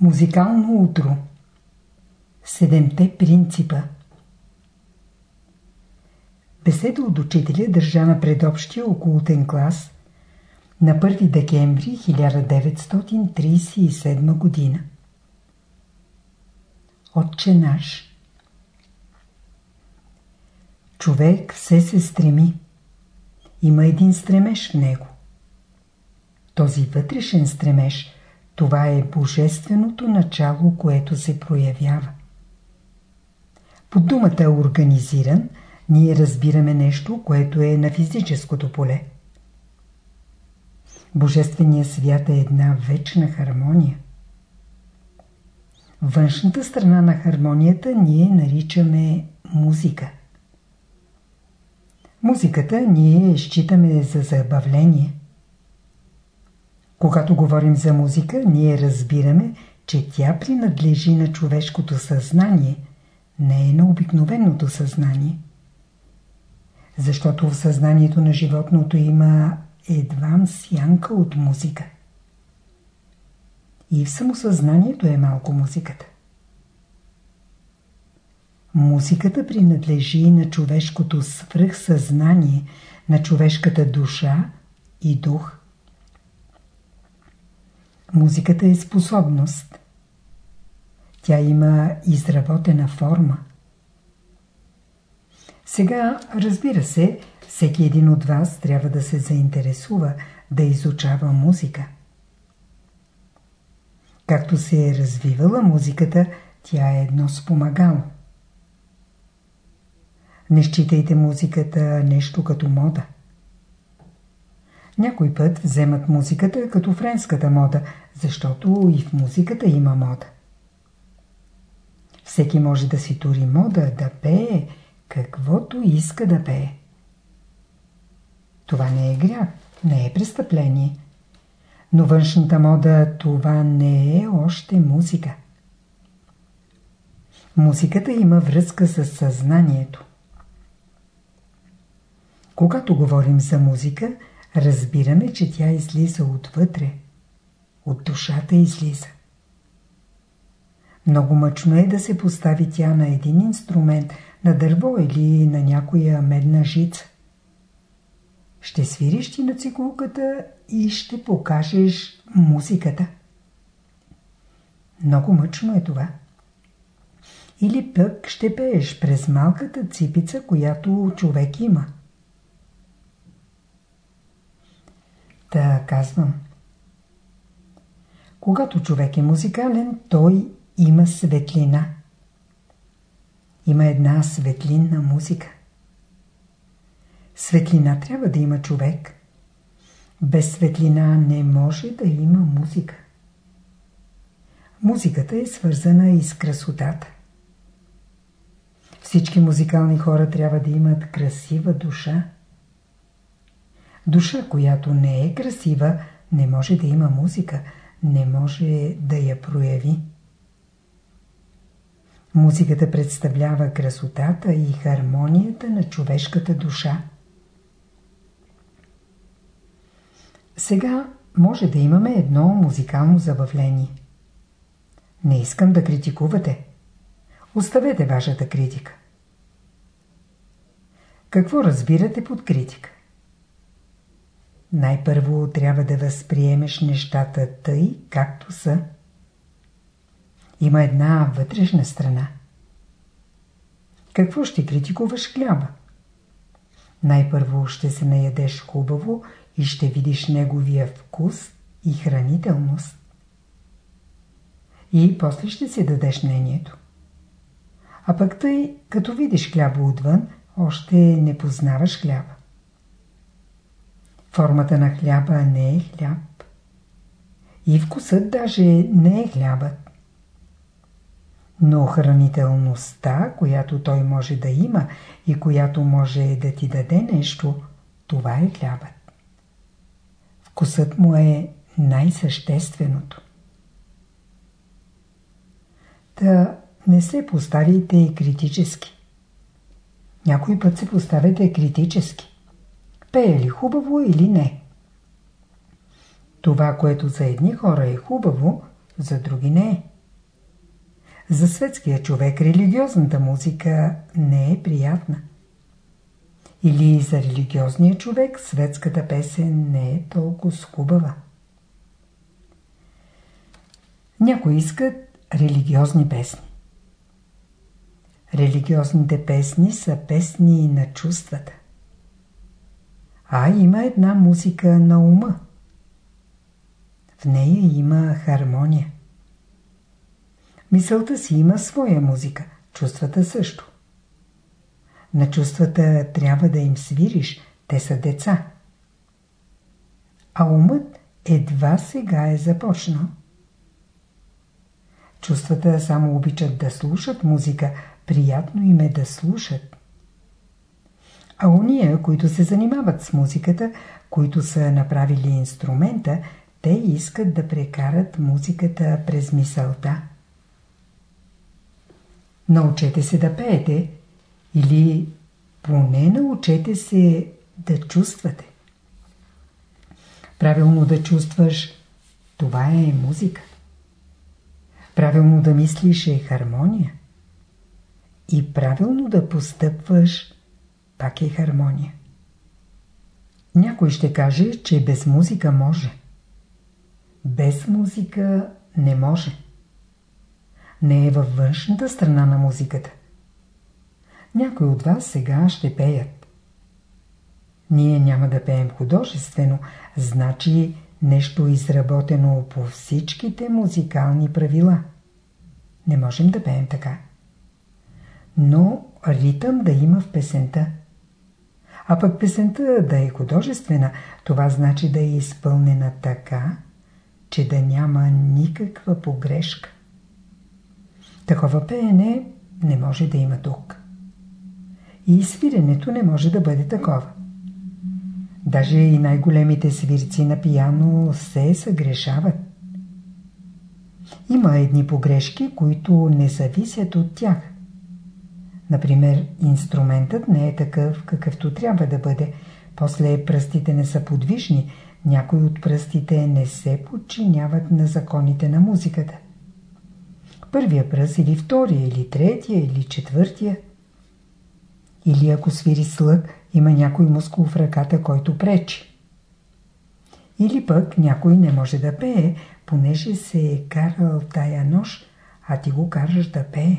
Музикално утро Седемте принципа Беседа от учителя държа на предобщия околотен клас на 1 декември 1937 година. Отче наш Човек все се стреми. Има един стремеж в него. Този вътрешен стремеж, това е божественото начало, което се проявява. Под думата организиран ние разбираме нещо, което е на физическото поле. Божественият свят е една вечна хармония. Външната страна на хармонията ние наричаме музика. Музиката ние считаме за забавление. Когато говорим за музика, ние разбираме, че тя принадлежи на човешкото съзнание, не е на обикновеното съзнание. Защото в съзнанието на животното има едва сянка от музика. И в самосъзнанието е малко музиката. Музиката принадлежи на човешкото свръхсъзнание, на човешката душа и дух. Музиката е способност. Тя има изработена форма. Сега, разбира се, всеки един от вас трябва да се заинтересува да изучава музика. Както се е развивала музиката, тя е едно спомагало. Не считайте музиката нещо като мода. Някой път вземат музиката като френската мода, защото и в музиката има мода. Всеки може да си тури мода, да пее, каквото иска да пее. Това не е грях, не е престъпление. Но външната мода това не е още музика. Музиката има връзка с съзнанието. Когато говорим за музика, разбираме, че тя излиза отвътре. От душата излиза. Много мъчно е да се постави тя на един инструмент, на дърво или на някоя медна жица. Ще свириш ти на цигулката и ще покажеш музиката. Много мъчно е това. Или пък ще пееш през малката ципица, която човек има. Та казвам. Когато човек е музикален, той има светлина. Има една светлинна музика. Светлина трябва да има човек. Без светлина не може да има музика. Музиката е свързана и с красотата. Всички музикални хора трябва да имат красива душа. Душа, която не е красива, не може да има музика, не може да я прояви. Музиката представлява красотата и хармонията на човешката душа. Сега може да имаме едно музикално забавление. Не искам да критикувате. Оставете вашата критика. Какво разбирате под критика? Най-първо трябва да възприемеш нещата тъй, както са. Има една вътрешна страна. Какво ще критикуваш хляба? Най-първо ще се наядеш хубаво и ще видиш неговия вкус и хранителност. И после ще си дадеш мнението. А пък тъй, като видиш хляба отвън, още не познаваш хляба. Формата на хляба не е хляб. И вкусът даже не е хлябът. Но хранителността, която той може да има и която може да ти даде нещо, това е хлябът. Вкусът му е най-същественото. Та не се поставите критически. Някой път се поставяте критически. Пее ли хубаво или не? Това, което за едни хора е хубаво, за други не е. За светския човек религиозната музика не е приятна. Или за религиозния човек светската песен не е толкова хубава. Някои искат религиозни песни. Религиозните песни са песни на чувствата. А има една музика на ума. В нея има хармония. Мисълта си има своя музика, чувствата също. На чувствата трябва да им свириш, те са деца. А умът едва сега е започнал. Чувствата само обичат да слушат музика, приятно им е да слушат. А уния, които се занимават с музиката, които са направили инструмента, те искат да прекарат музиката през мисълта. Научете се да пеете или поне научете се да чувствате. Правилно да чувстваш, това е музика. Правилно да мислиш е хармония. И правилно да постъпваш пак е хармония. Някой ще каже, че без музика може. Без музика не може. Не е във външната страна на музиката. Някой от вас сега ще пеят. Ние няма да пеем художествено, значи нещо изработено по всичките музикални правила. Не можем да пеем така. Но ритъм да има в песента. А пък песента да е художествена, това значи да е изпълнена така, че да няма никаква погрешка. Такова пеене не може да има тук. И свиренето не може да бъде такова. Даже и най-големите свирци на пияно се съгрешават. Има едни погрешки, които не зависят от тях. Например, инструментът не е такъв, какъвто трябва да бъде. После пръстите не са подвижни, някои от пръстите не се подчиняват на законите на музиката. Първия пръст или втория, или третия, или четвъртия. Или ако свири слъг, има някой мускул в ръката, който пречи. Или пък някой не може да пее, понеже се е карал тая нож, а ти го караш да пее.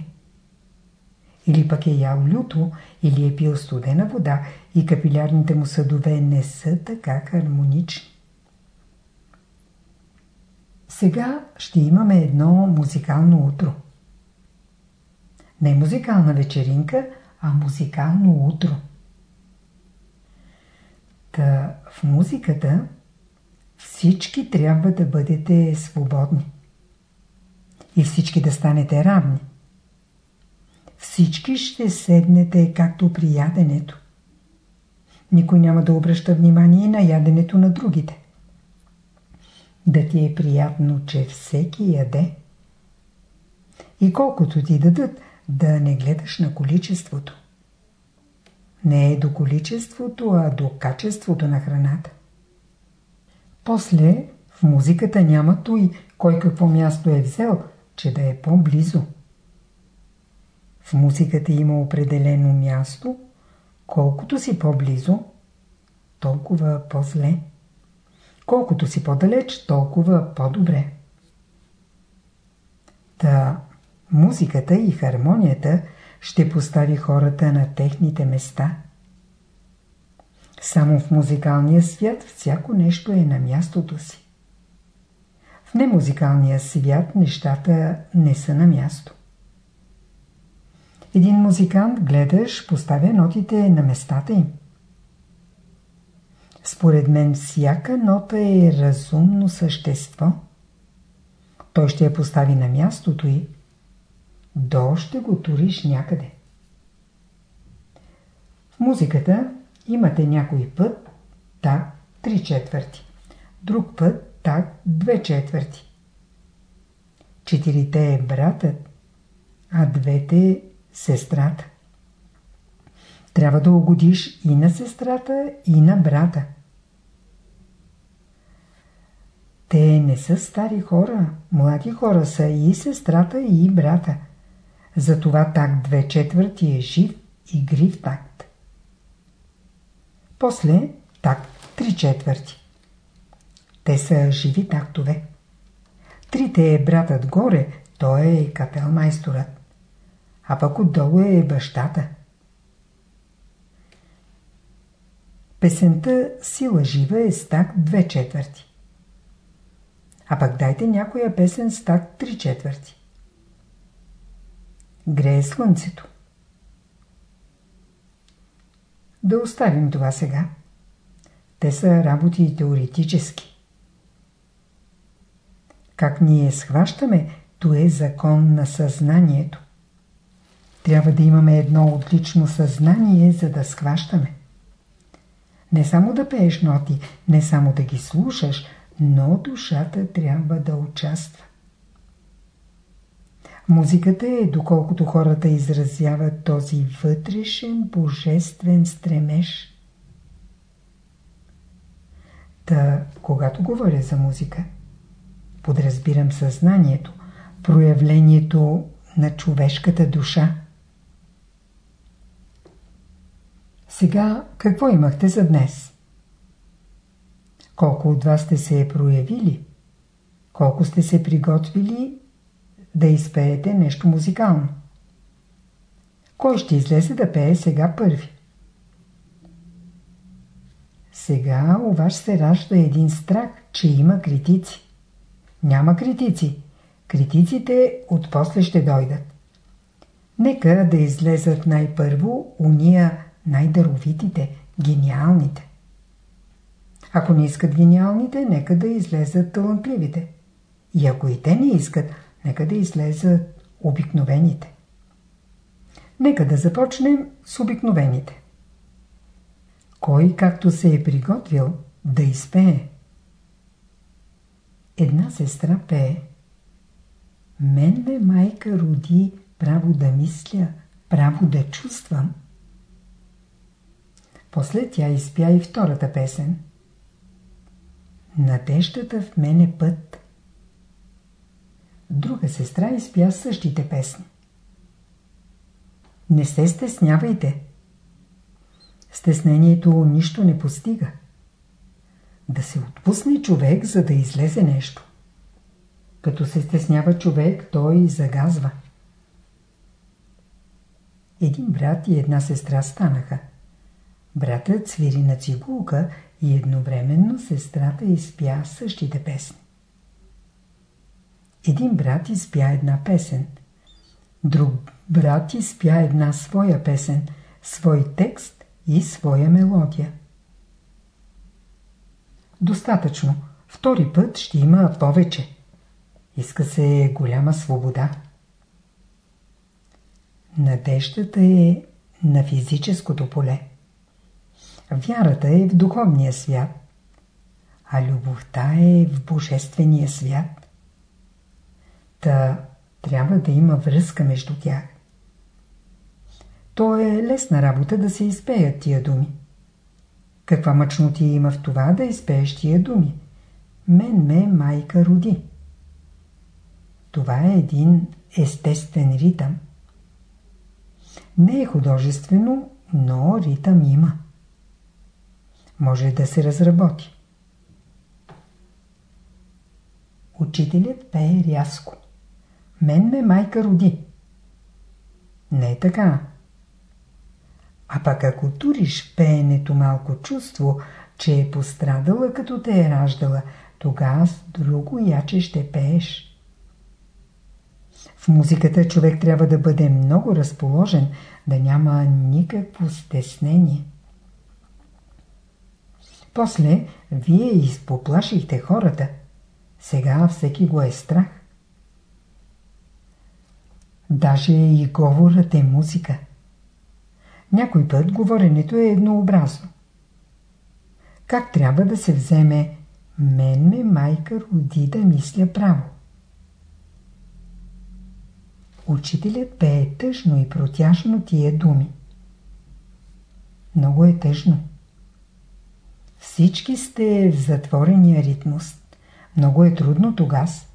Или пък е ял люто, или е пил студена вода и капилярните му съдове не са така хармонични. Сега ще имаме едно музикално утро. Не музикална вечеринка, а музикално утро. Та в музиката всички трябва да бъдете свободни. И всички да станете равни. Всички ще седнете както при яденето. Никой няма да обръща внимание на яденето на другите. Да ти е приятно, че всеки яде. И колкото ти дадат, да не гледаш на количеството. Не е до количеството, а до качеството на храната. После в музиката няма той кой какво място е взел, че да е по-близо. В музиката има определено място, колкото си по-близо, толкова по-зле. Колкото си по-далеч, толкова по-добре. Та музиката и хармонията ще постави хората на техните места. Само в музикалния свят всяко нещо е на мястото си. В немузикалния свят нещата не са на място. Един музикант, гледаш, поставя нотите на местата им. Според мен всяка нота е разумно същество. Той ще я постави на мястото й. До ще го туриш някъде. В музиката имате някой път так три четвърти, друг път так две четвърти. Четирите е братът, а двете сестрата. Трябва да угодиш и на сестрата, и на брата. Те не са стари хора, млади хора са и сестрата, и брата. Затова такт 2 четвърти е жив и грив такт. После такт 3 четвърти. Те са живи тактове. Трите е братът горе, той е капелмайсторът. А пък отдолу е бащата. Песента Сила жива е стак 2 четвърти. А пък дайте някоя песен стак 3 четвърти. Грее слънцето. Да оставим това сега. Те са работи теоретически. Как ние схващаме, то е закон на съзнанието. Трябва да имаме едно отлично съзнание, за да схващаме. Не само да пееш ноти, не само да ги слушаш, но душата трябва да участва. Музиката е доколкото хората изразяват този вътрешен божествен стремеж. Та, когато говоря за музика, подразбирам съзнанието, проявлението на човешката душа. Сега какво имахте за днес? Колко от вас сте се проявили? Колко сте се приготвили да изпеете нещо музикално? Кой ще излезе да пее сега първи? Сега у вас се ражда един страх, че има критици. Няма критици. Критиците отпосле ще дойдат. Нека да излезат най-първо уния най-даровитите, гениалните. Ако не искат гениалните, нека да излезат талантливите. И ако и те не искат, нека да излезат обикновените. Нека да започнем с обикновените. Кой както се е приготвил да изпее? Една сестра пее. Мен ме майка роди право да мисля, право да чувствам. После тя изпя и втората песен. Надеждата в мен е път. Друга сестра изпя същите песни. Не се стеснявайте. Стеснението нищо не постига. Да се отпусне човек, за да излезе нещо. Като се стеснява човек, той загазва. Един брат и една сестра станаха. Братът свири на цигулка и едновременно сестрата изпя същите песни. Един брат изпя една песен. Друг брат изпя една своя песен, свой текст и своя мелодия. Достатъчно. Втори път ще има повече. Иска се голяма свобода. Надеждата е на физическото поле. Вярата е в духовния свят, а любовта е в божествения свят. Та трябва да има връзка между тях. То е лесна работа да се изпеят тия думи. Каква мъчнотия има в това да изпееш тия думи? Мен ме майка роди. Това е един естествен ритъм. Не е художествено, но ритъм има може да се разработи. Учителят пее рязко. Мен ме майка роди. Не е така. А пък ако туриш пеенето малко чувство, че е пострадала като те е раждала, тогава с друго яче ще пееш. В музиката човек трябва да бъде много разположен, да няма никакво стеснение. После вие изпоплашихте хората. Сега всеки го е страх. Даже и говорът е музика. Някой път говоренето е еднообразно. Как трябва да се вземе «Мен ме майка роди да мисля право»? Учителят пее тъжно и протяжно тия думи. Много е тъжно. Всички сте в затворения ритмус. Много е трудно тогас.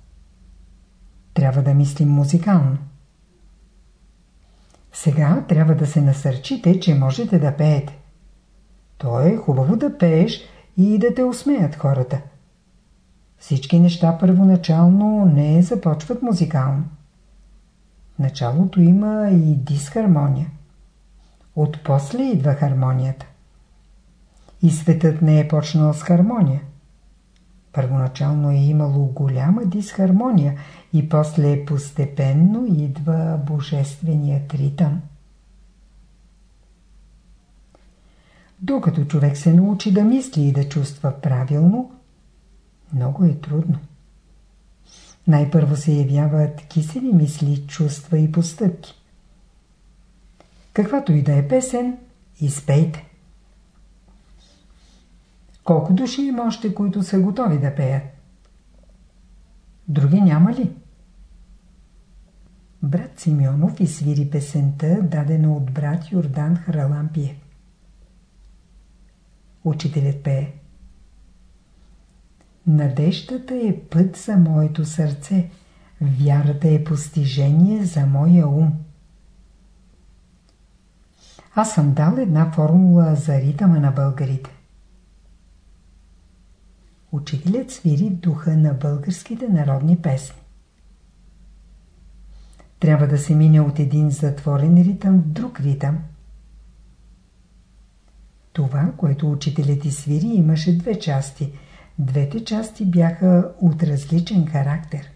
Трябва да мислим музикално. Сега трябва да се насърчите, че можете да пеете. То е хубаво да пееш и да те усмеят хората. Всички неща първоначално не започват музикално. началото има и дисхармония. От после идва хармонията. И светът не е почнал с хармония. Първоначално е имало голяма дисхармония и после постепенно идва божественият ритъм. Докато човек се научи да мисли и да чувства правилно, много е трудно. Най-първо се явяват кисели мисли, чувства и постъпки. Каквато и да е песен, изпейте. Колко души има още, които са готови да пеят? Други няма ли? Брат Симеонов изсвири песента, дадена от брат Йордан Харалампиев. Учителят пее. Надеждата е път за моето сърце, вярата е постижение за моя ум. Аз съм дал една формула за ритъма на българите. Учителят свири духа на българските народни песни. Трябва да се мине от един затворен ритъм в друг ритъм. Това, което учителят и свири, имаше две части. Двете части бяха от различен характер.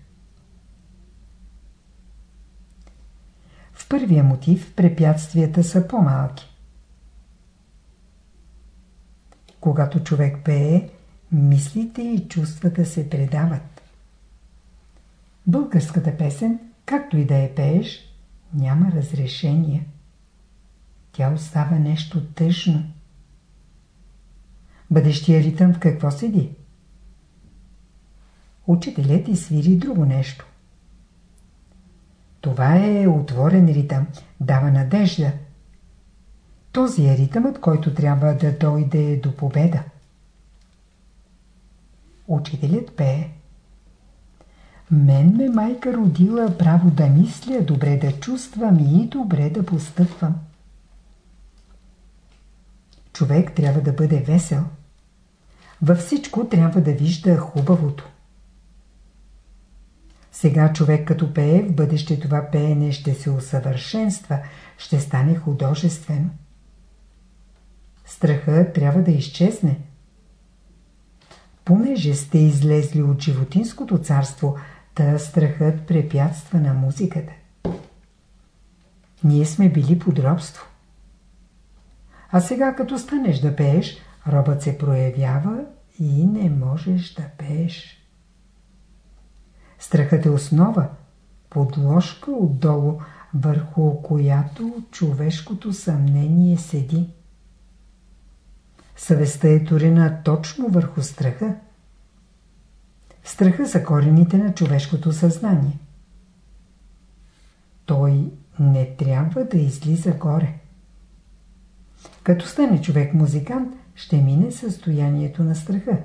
В първия мотив препятствията са по-малки. Когато човек пее, мислите и чувствата се предават. Българската песен, както и да я пееш, няма разрешение. Тя остава нещо тъжно. Бъдещия ритъм в какво седи? Учителят и свири друго нещо. Това е отворен ритъм, дава надежда. Този е ритъмът, който трябва да дойде до победа. Учителят пее. Мен ме майка родила право да мисля, добре да чувствам и добре да постъпвам. Човек трябва да бъде весел. Във всичко трябва да вижда хубавото. Сега човек като пее, в бъдеще това пеене ще се усъвършенства, ще стане художествено. Страхът трябва да изчезне. Понеже сте излезли от животинското царство, та страхът препятства на музиката. Ние сме били подробство. А сега като станеш да пееш, робът се проявява и не можеш да пееш. Страхът е основа, подложка отдолу, върху която човешкото съмнение седи. Съвестта е турена точно върху страха. Страха са корените на човешкото съзнание. Той не трябва да излиза горе. Като стане човек музикант, ще мине състоянието на страха.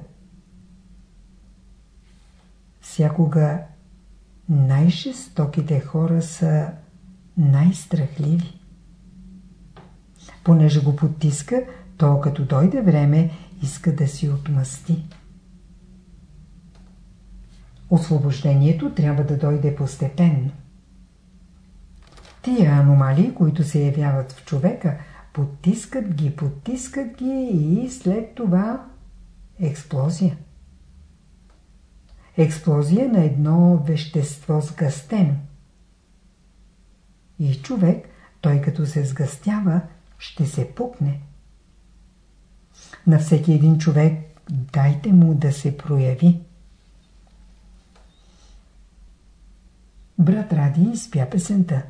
Всякога най-жестоките хора са най-страхливи. Понеже го потиска, то като дойде време, иска да си отмъсти. Освобождението трябва да дойде постепенно. Тия аномалии, които се явяват в човека, потискат ги, потискат ги и след това експлозия. Експлозия на едно вещество сгъстено. И човек, той като се сгъстява, ще се пукне. На всеки един човек дайте му да се прояви. Брат Ради изпя песента.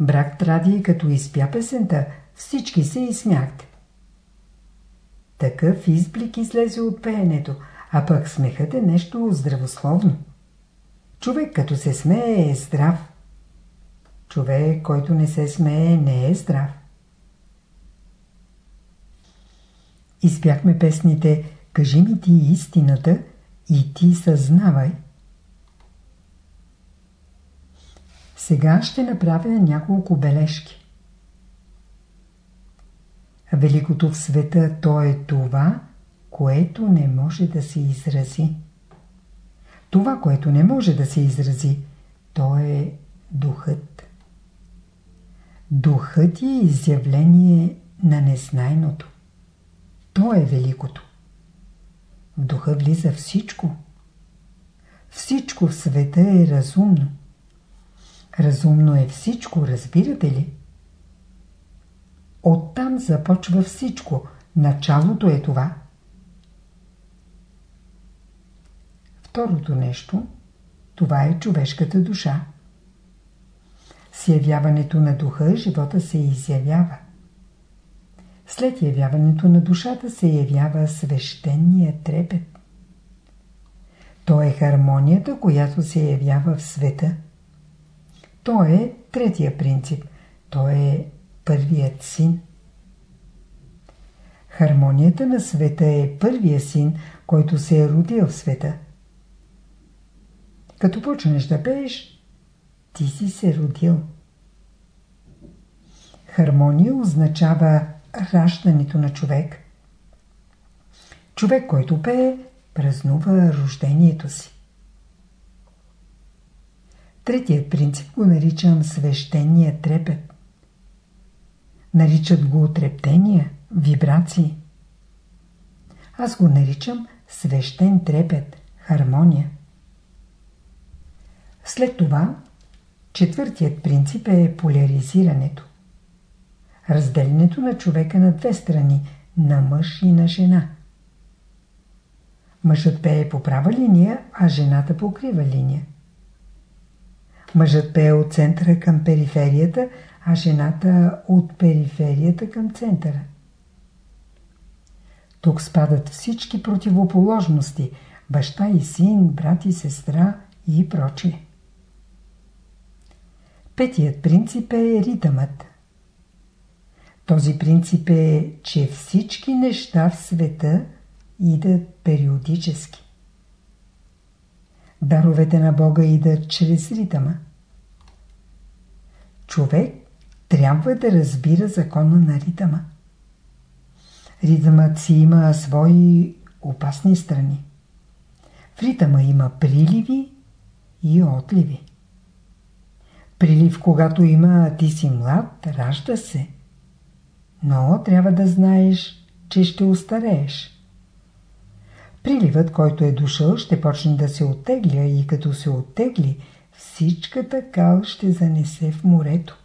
Брат Ради, като изпя песента, всички се изсмяхте. Такъв изблик излезе от пеенето, а пък смехът е нещо здравословно. Човек като се смее е здрав. Човек, който не се смее, не е здрав. Изпяхме песните «Кажи ми ти истината» и «Ти съзнавай». Сега ще направя няколко бележки. Великото в света то е това, което не може да се изрази. Това, което не може да се изрази, то е духът. Духът е изявление на незнайното. То е великото. В духа влиза всичко. Всичко в света е разумно. Разумно е всичко, разбирате ли? Оттам започва всичко. Началото е това. Второто нещо, това е човешката душа. С явяването на духа живота се изявява. След явяването на душата се явява свещения трепет. То е хармонията, която се явява в света. То е третия принцип. То е първият син. Хармонията на света е първия син, който се е родил в света. Като почнеш да пееш, ти си се родил. Хармония означава раждането на човек. Човек, който пее, празнува рождението си. Третият принцип го наричам свещения трепет. Наричат го трептения, вибрации. Аз го наричам свещен трепет, хармония. След това, четвъртият принцип е поляризирането. Разделянето на човека на две страни, на мъж и на жена. Мъжът пее по права линия, а жената по крива линия. Мъжът пее от центъра към периферията, а жената от периферията към центъра. Тук спадат всички противоположности – баща и син, брат и сестра и прочие. Петият принцип е ритъмът. Този принцип е, че всички неща в света идат периодически. Даровете на Бога идат чрез ритъма. Човек трябва да разбира закона на ритъма. Ритъмът си има свои опасни страни. В ритъма има приливи и отливи. Прилив, когато има, ти си млад, ражда се. Но трябва да знаеш, че ще устарееш. Приливът, който е дошъл, ще почне да се оттегля и като се оттегли, всичката кал ще занесе в морето.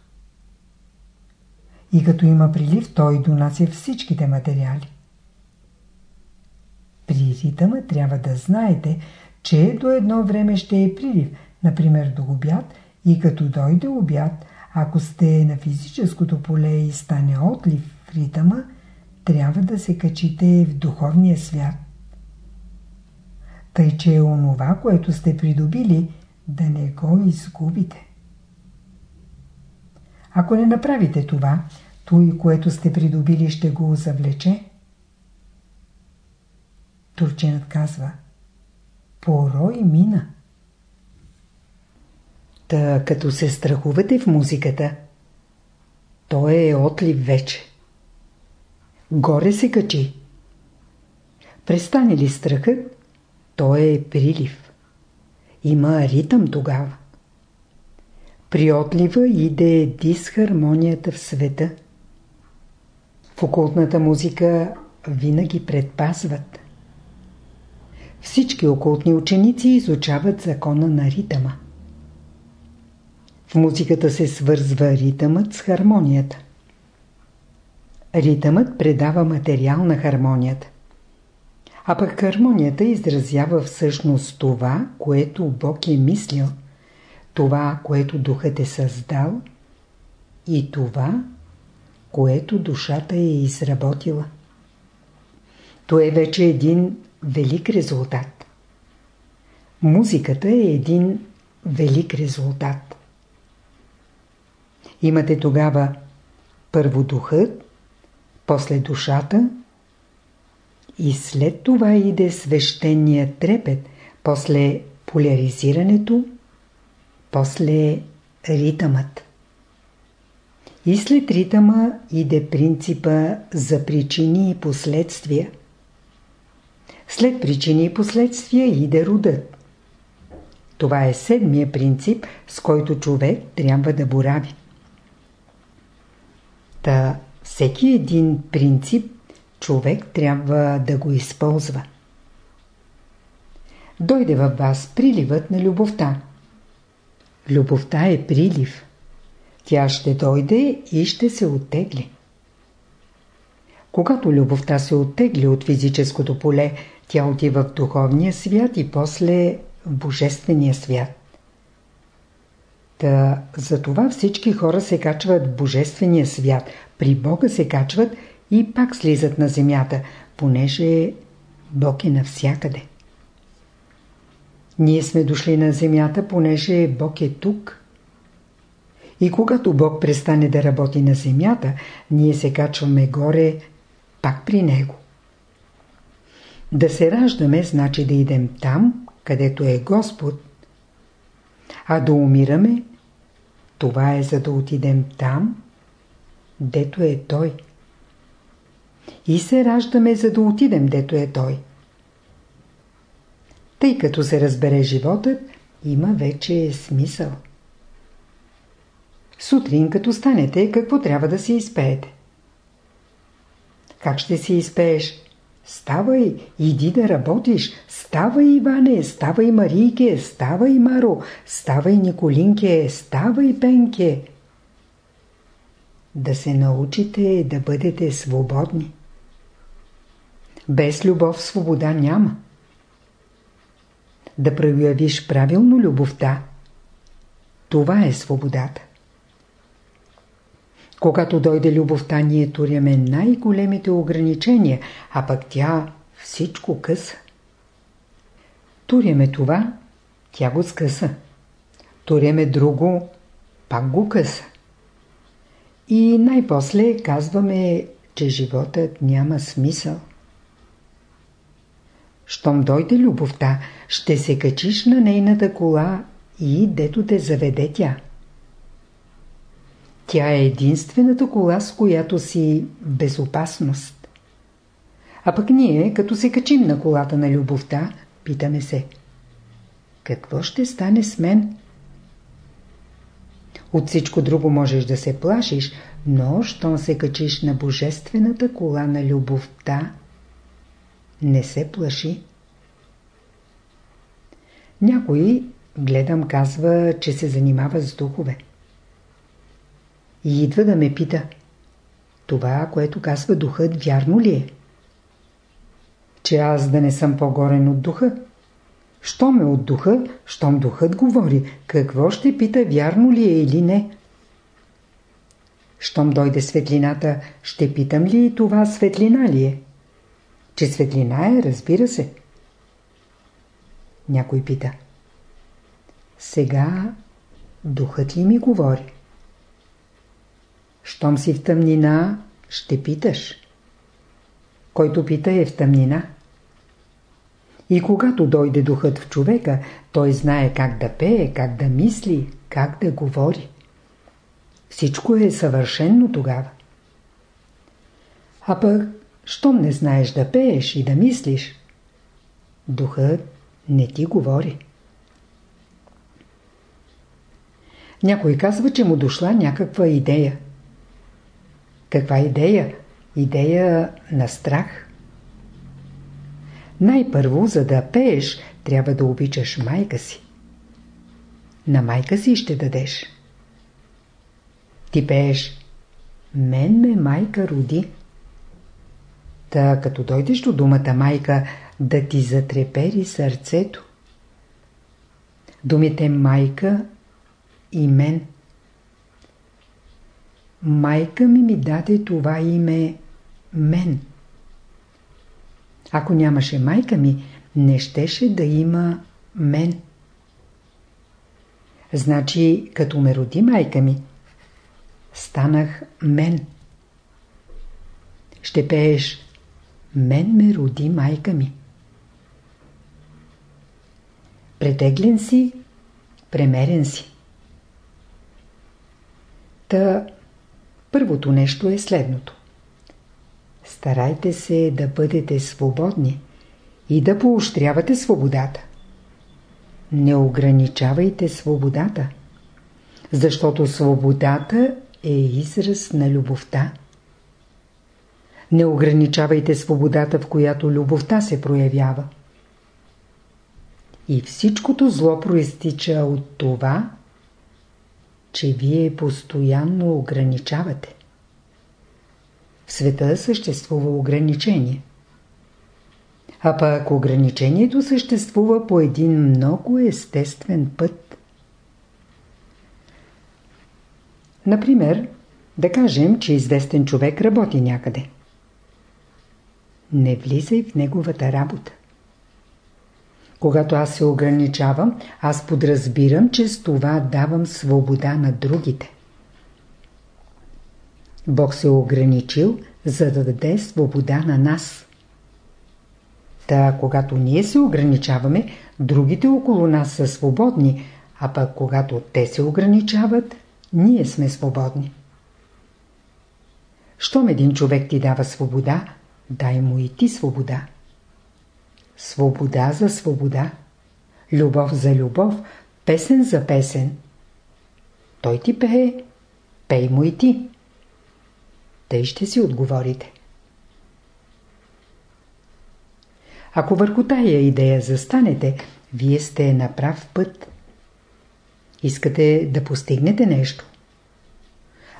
И като има прилив, той донася всичките материали. При ритъма трябва да знаете, че до едно време ще е прилив, например до обяд, и като дойде обяд, ако сте на физическото поле и стане отлив в ритъма, трябва да се качите в духовния свят. Тъй, че онова, което сте придобили, да не го изгубите. Ако не направите това, той, което сте придобили, ще го завлече. Турченът казва Порой мина. Та като се страхувате в музиката, той е отлив вече. Горе се качи. Престане ли страхът, той е прилив. Има ритъм тогава. При отлива иде дисхармонията в света. В окултната музика винаги предпазват. Всички окултни ученици изучават закона на ритъма. В музиката се свързва ритъмът с хармонията. Ритъмът предава материал на хармонията. А пък хармонията изразява всъщност това, което Бог е мислил, това, което Духът е създал и това, което душата е изработила. То е вече един велик резултат. Музиката е един велик резултат. Имате тогава първо духът, после душата и след това иде свещения трепет, после поляризирането, после ритъмът. И след ритъма иде принципа за причини и последствия. След причини и последствия иде родът. Това е седмия принцип, с който човек трябва да борави. Та всеки един принцип човек трябва да го използва. Дойде във вас приливът на любовта. Любовта е прилив. Тя ще дойде и ще се оттегли. Когато любовта се оттегли от физическото поле, тя отива в духовния свят и после в божествения свят. Та за това всички хора се качват в божествения свят, при Бога се качват и пак слизат на земята, понеже Бог е навсякъде. Ние сме дошли на земята, понеже Бог е тук. И когато Бог престане да работи на земята, ние се качваме горе, пак при Него. Да се раждаме, значи да идем там, където е Господ. А да умираме, това е за да отидем там, дето е Той. И се раждаме, за да отидем, дето е Той. Тъй като се разбере животът, има вече смисъл. Сутрин, като станете, какво трябва да си изпеете? Как ще си изпееш? Ставай, иди да работиш. Ставай, Иване, ставай, Марийке, ставай, Маро, ставай, Николинке, ставай, Пенке. Да се научите да бъдете свободни. Без любов свобода няма. Да проявиш правилно любовта. Това е свободата. Когато дойде любовта, ние туряме най-големите ограничения, а пък тя всичко къса. Туряме това, тя го скъса. Туряме друго, пак го къса. И най-после казваме, че животът няма смисъл. Щом дойде любовта, ще се качиш на нейната кола и дето те заведе тя. Тя е единствената кола, с която си безопасност. А пък ние, като се качим на колата на любовта, питаме се Какво ще стане с мен? От всичко друго можеш да се плашиш, но щом се качиш на божествената кола на любовта, не се плаши. Някой, гледам, казва, че се занимава с духове. И идва да ме пита. Това, което казва духът, вярно ли е? Че аз да не съм по-горен от духа? Щом е от духа, щом духът говори, какво ще пита, вярно ли е или не? Щом дойде светлината, ще питам ли това светлина ли е? Че светлина е, разбира се. Някой пита. Сега духът ли ми говори? Щом си в тъмнина, ще питаш. Който пита е в тъмнина. И когато дойде духът в човека, той знае как да пее, как да мисли, как да говори. Всичко е съвършенно тогава. А пък, щом не знаеш да пееш и да мислиш, духът не ти говори. Някой казва, че му дошла някаква идея. Каква идея? Идея на страх. Най-първо, за да пееш, трябва да обичаш майка си. На майка си ще дадеш. Ти пееш Мен ме майка роди. Та като дойдеш до думата майка, да ти затрепери сърцето. Думите майка и мен – майка ми ми даде това име мен. Ако нямаше майка ми, не щеше да има мен. Значи, като ме роди майка ми, станах мен. Ще пееш Мен ме роди майка ми. Претеглен си, премерен си. Та първото нещо е следното. Старайте се да бъдете свободни и да поощрявате свободата. Не ограничавайте свободата, защото свободата е израз на любовта. Не ограничавайте свободата, в която любовта се проявява. И всичкото зло проистича от това, че вие постоянно ограничавате. В света съществува ограничение. А пък ограничението съществува по един много естествен път. Например, да кажем, че известен човек работи някъде. Не влизай в неговата работа. Когато аз се ограничавам, аз подразбирам, че с това давам свобода на другите. Бог се е ограничил, за да даде свобода на нас. Та, когато ние се ограничаваме, другите около нас са свободни, а пък когато те се ограничават, ние сме свободни. Щом един човек ти дава свобода, дай му и ти свобода. Свобода за свобода, любов за любов, песен за песен. Той ти пее, пей му и ти. Тъй ще си отговорите. Ако върху тая идея застанете, вие сте на прав път. Искате да постигнете нещо.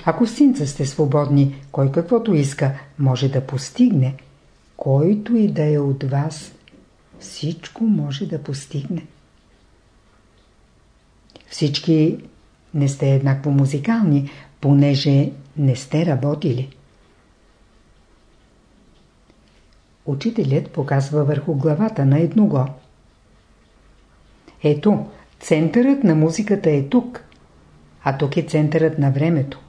Ако синца сте свободни, кой каквото иска, може да постигне. Който и да е от вас, всичко може да постигне. Всички не сте еднакво музикални, понеже не сте работили. Учителят показва върху главата на едного. Ето, центърът на музиката е тук, а тук е центърът на времето.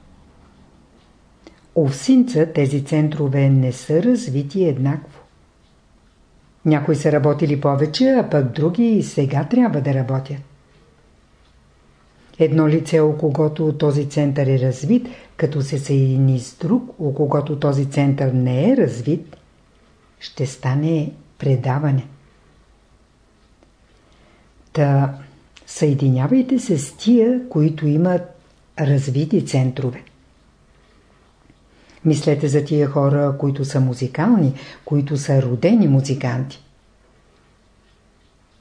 У синца тези центрове не са развити еднакво. Някои са работили повече, а пък други и сега трябва да работят. Едно лице, у когото този център е развит, като се съедини с друг, у когото този център не е развит, ще стане предаване. Та съединявайте се с тия, които имат развити центрове. Мислете за тия хора, които са музикални, които са родени музиканти.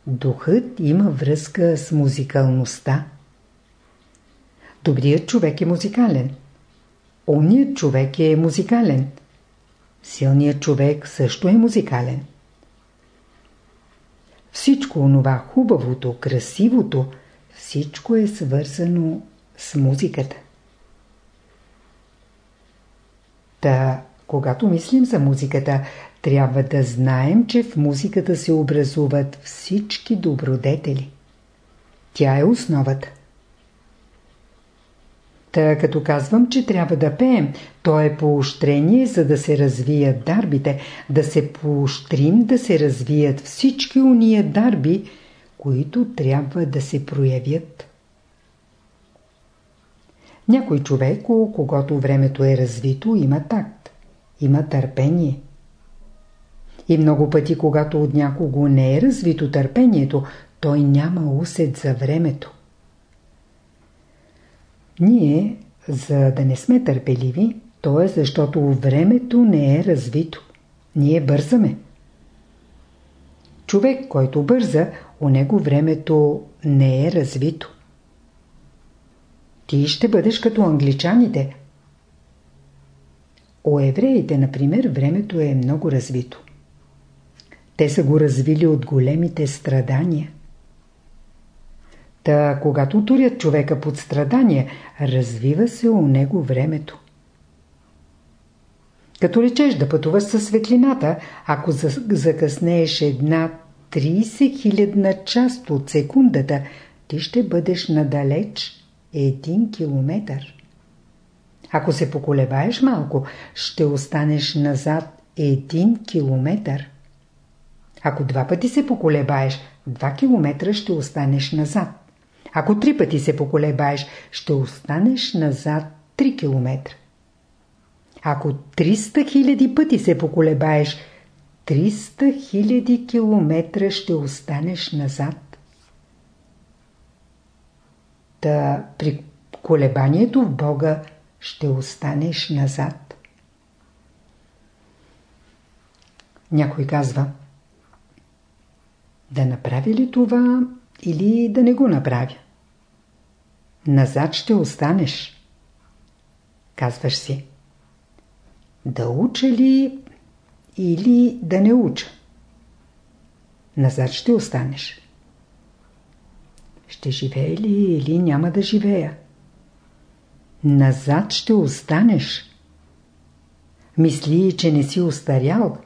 Духът има връзка с музикалността. Добрият човек е музикален. Умният човек е музикален. Силният човек също е музикален. Всичко онова хубавото, красивото, всичко е свързано с музиката. Та, когато мислим за музиката, трябва да знаем, че в музиката се образуват всички добродетели. Тя е основата. Та като казвам, че трябва да пеем, то е поощрение, за да се развият дарбите, да се поощрим да се развият всички уния дарби, които трябва да се проявят. Някой човек, у когото времето е развито, има такт, има търпение. И много пъти, когато от някого не е развито търпението, той няма усет за времето. Ние, за да не сме търпеливи, то е защото времето не е развито. Ние бързаме. Човек, който бърза, у него времето не е развито. Ти ще бъдеш като англичаните. У евреите, например, времето е много развито. Те са го развили от големите страдания. Та, когато турят човека под страдания, развива се у него времето. Като речеш да пътуваш със светлината, ако закъснееш една 30 хилядна част от секундата, ти ще бъдеш надалеч един километър. Ако се поколебаеш малко, ще останеш назад един километър. Ако два пъти се поколебаеш, два километра ще останеш назад. Ако три пъти се поколебаеш, ще останеш назад 3 км. Ако 300 хиляди пъти се поколебаеш, 300 хиляди километра ще останеш назад. Та при колебанието в Бога ще останеш назад. Някой казва Да направи ли това или да не го направя? Назад ще останеш. Казваш си Да уча ли или да не уча? Назад ще останеш. Ще живее ли или няма да живея? Назад ще останеш. Мисли, че не си устарял,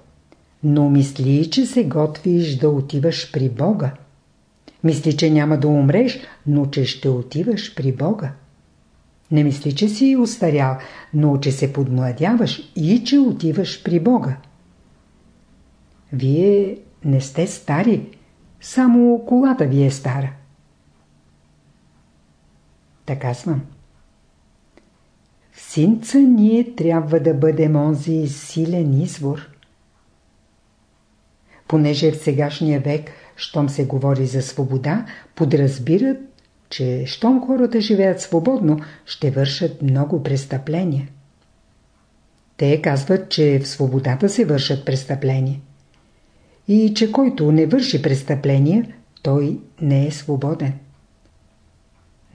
но мисли, че се готвиш да отиваш при Бога. Мисли, че няма да умреш, но че ще отиваш при Бога. Не мисли, че си устарял, но че се подмладяваш и че отиваш при Бога. Вие не сте стари, само колата ви е стара. Така съм. В синца ние трябва да бъдем онзи силен извор. Понеже в сегашния век, щом се говори за свобода, подразбират, че щом хората живеят свободно, ще вършат много престъпления. Те казват, че в свободата се вършат престъпления. И че който не върши престъпления, той не е свободен.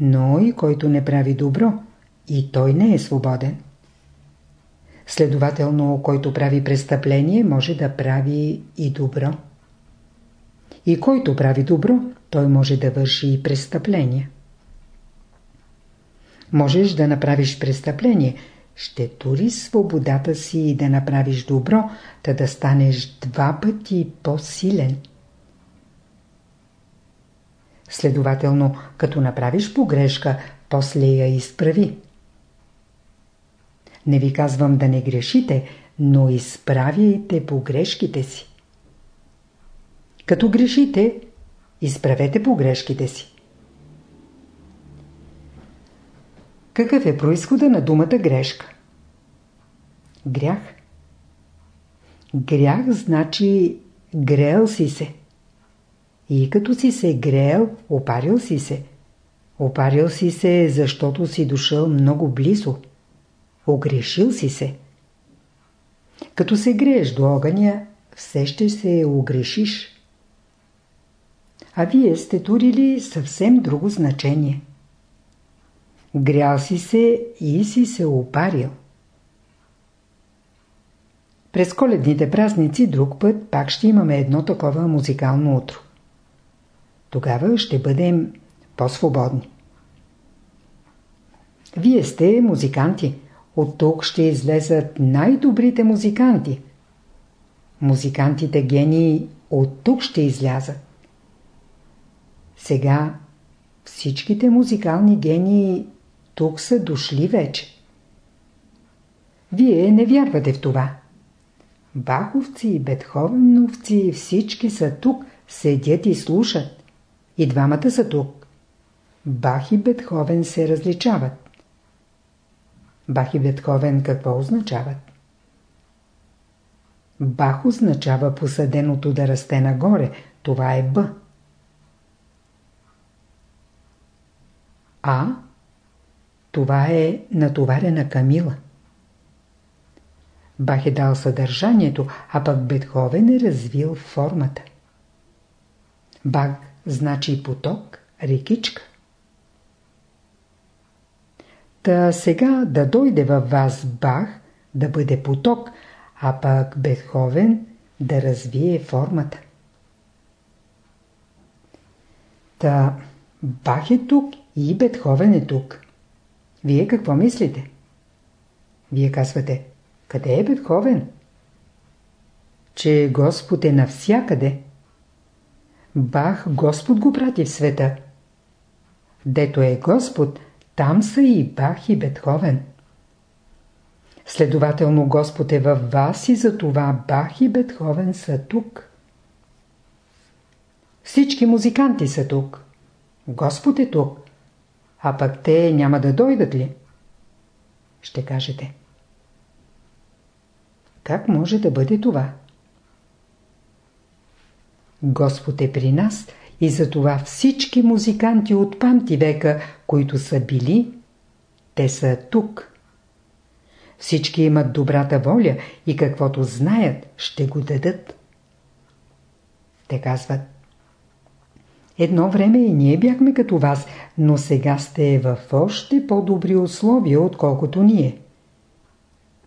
Но и който не прави добро, и той не е свободен. Следователно, който прави престъпление, може да прави и добро. И който прави добро, той може да върши и престъпление. Можеш да направиш престъпление, ще тури свободата си и да направиш добро, та да станеш два пъти по-силен. Следователно, като направиш погрешка, после я изправи. Не ви казвам да не грешите, но изправяйте погрешките си. Като грешите, изправете погрешките си. Какъв е происхода на думата грешка? Грях. Грях значи грел си се. И като си се грел, опарил си се. Опарил си се, защото си дошъл много близо. Огрешил си се. Като се грееш до огъня, все ще се огрешиш. А вие сте турили съвсем друго значение. Грял си се и си се опарил. През коледните празници друг път пак ще имаме едно такова музикално утро. Тогава ще бъдем по-свободни. Вие сте музиканти. От тук ще излезат най-добрите музиканти. Музикантите гении от тук ще излязат. Сега всичките музикални гении тук са дошли вече. Вие не вярвате в това. Баховци, Бетховеновци, всички са тук, седят и слушат. И двамата са тук. Бах и Бетховен се различават. Бах и Бетховен какво означават? Бах означава посаденото да расте нагоре. Това е Б. А това е натоварена Камила. Бах е дал съдържанието, а пък Бетховен е развил формата. Бах значи поток, рекичка. Та сега да дойде във вас Бах да бъде поток, а пък Бетховен да развие формата. Та Бах е тук и Бетховен е тук. Вие какво мислите? Вие казвате, къде е Бетховен? Че Господ е навсякъде. Бах Господ го прати в света. Дето е Господ, там са и Бах и Бетховен. Следователно Господ е във вас и за това Бах и Бетховен са тук. Всички музиканти са тук. Господ е тук. А пък те няма да дойдат ли? Ще кажете. Как може да бъде това? Господ е при нас и затова всички музиканти от памти века, които са били, те са тук. Всички имат добрата воля и каквото знаят, ще го дадат. Те казват Едно време и ние бяхме като вас, но сега сте в още по-добри условия, отколкото ние.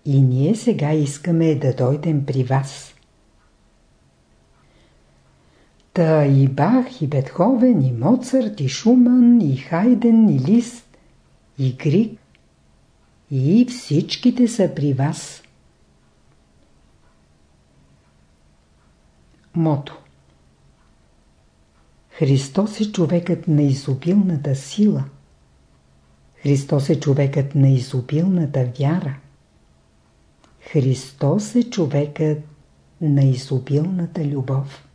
И ние сега искаме да дойдем при вас. Та и Бах, и Бетховен, и Моцарт, и Шуман, и Хайден, и Лист, и Грик, и всичките са при вас. Мото Христос е човекът на изобилната сила. Христос е човекът на изобилната вяра. Христос е човекът на изобилната любов.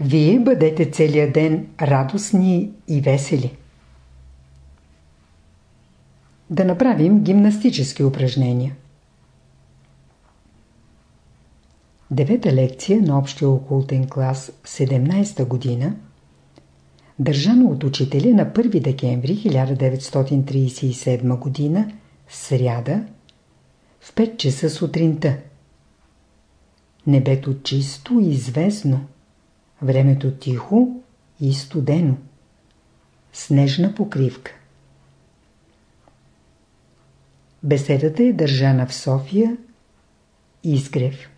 Вие бъдете целия ден радостни и весели. Да направим гимнастически упражнения. Девета лекция на общия окултен клас 17-та година, държана от учителя на 1 декември 1937 година, сряда, в 5 часа сутринта. Небето чисто и звездно, времето тихо и студено. Снежна покривка. Беседата е държана в София, Изгрев.